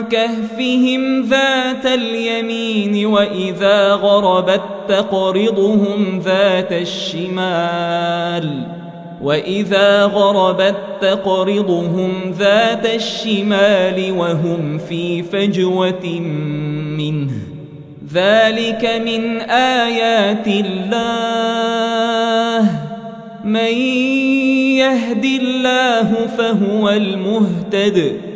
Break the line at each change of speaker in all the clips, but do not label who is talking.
كهفهم ذات اليمين وإذا غربت تقرضهم ذات الشمال وإذا غربت تقرضهم ذات الشمال وهم في فجوة منه. ذلك من آيات الله. من يهد الله فهو المهتد.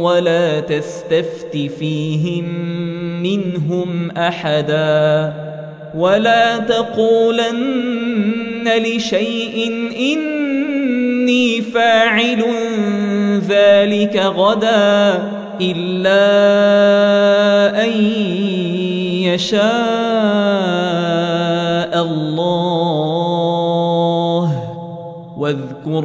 ولا تستفت فيهم منهم أحدا ولا تقولن لشيء إن إني فاعل ذلك غدا إلا أن يشاء الله. واذكر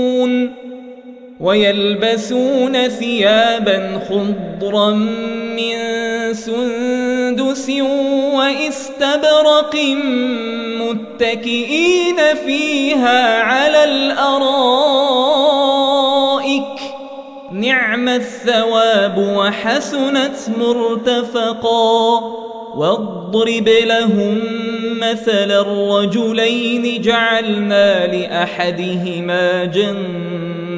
ويلبسون ثيابا خضرا من سندس وإستبرق متكئين فيها على الأرائك. نعم الثواب وحسنت مرتفقا. واضرب لهم مثل الرجلين جعلنا لأحدهما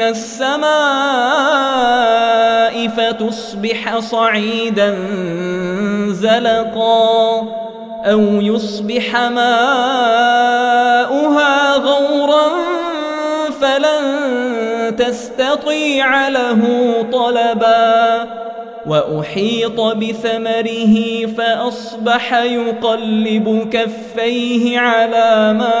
من السماء فتصبح صعيدا زلقا أو يصبح ماؤها غورا فلن تستطيع له طلبا وأحيط بثمره فأصبح يقلب كفيه على ما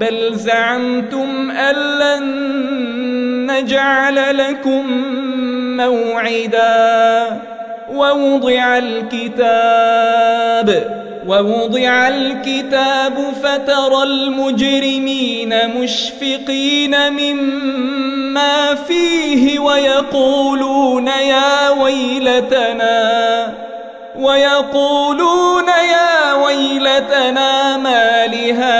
بل زعمتم أن لن نجعل لكم موعدا. ووضع الكتاب ووضع الكتاب فترى المجرمين مشفقين مما فيه ويقولون يا ويلتنا ويقولون يا ويلتنا ما لهذا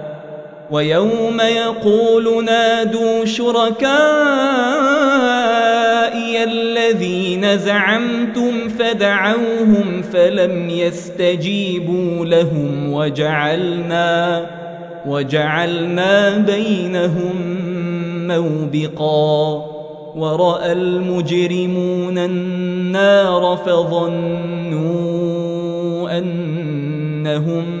ويوم يقول نادوا شركائي الذين زعمتم فدعوهم فلم يستجيبوا لهم وجعلنا وجعلنا بينهم موبقا ورأى المجرمون النار فظنوا أنهم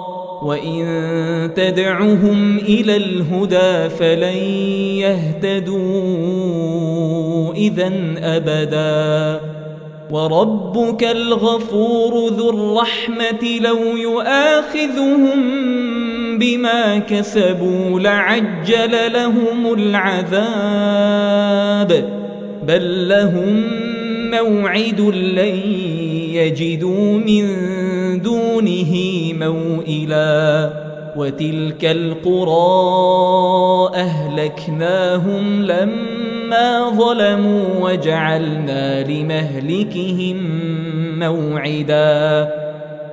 وإن تدعهم إلى الهدى فلن يهتدوا إذا أبدا وربك الغفور ذو الرحمة لو يؤاخذهم بما كسبوا لعجل لهم العذاب بل لهم موعد لن يجدوا من دونه موئلا وتلك القرى أهلكناهم لما ظلموا وجعلنا لمهلكهم موعداً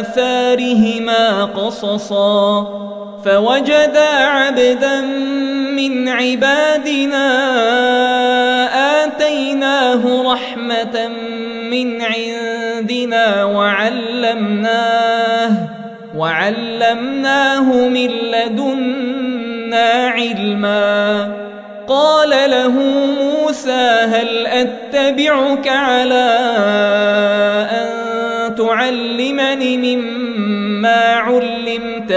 آثارهما قصصا فوجدا عبدا من عبادنا آتيناه رحمة من عندنا وعلمناه وعلمناه من لدنا علما قال له موسى هل أتبعك على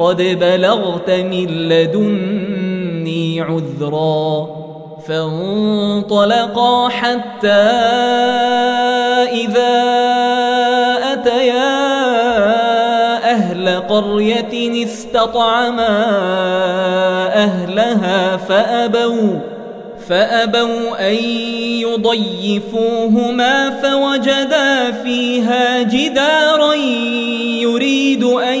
قد بلغت من لدني عذرا فانطلقا حتى إذا أتيا أهل قرية استطعما أهلها فأبوا فأبوا أن يضيفوهما فوجدا فيها جدارا يريد أن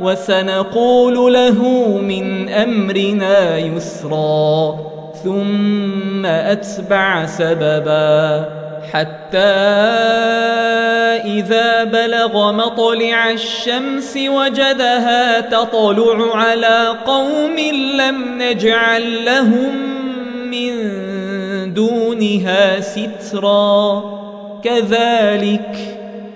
وسنقول له من أمرنا يسرا ثم أتبع سببا حتى إذا بلغ مطلع الشمس وجدها تطلع على قوم لم نجعل لهم من دونها سترا. كذلك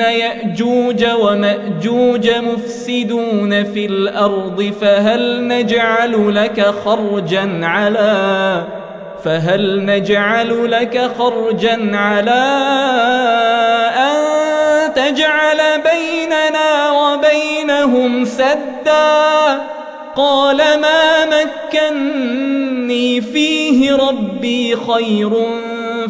يأجوج ومأجوج مفسدون في الأرض فهل نجعل لك خرجا على فهل نجعل لك خرجا على أن تجعل بيننا وبينهم سدا قال ما مكني فيه ربي خير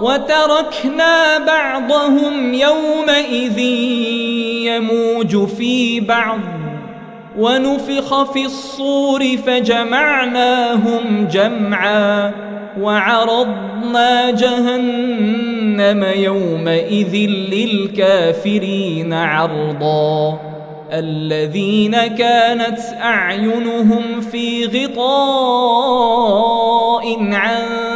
وتركنا بعضهم يومئذ يموج في بعض ونفخ في الصور فجمعناهم جمعا وعرضنا جهنم يومئذ للكافرين عرضا الذين كانت أعينهم في غطاء عن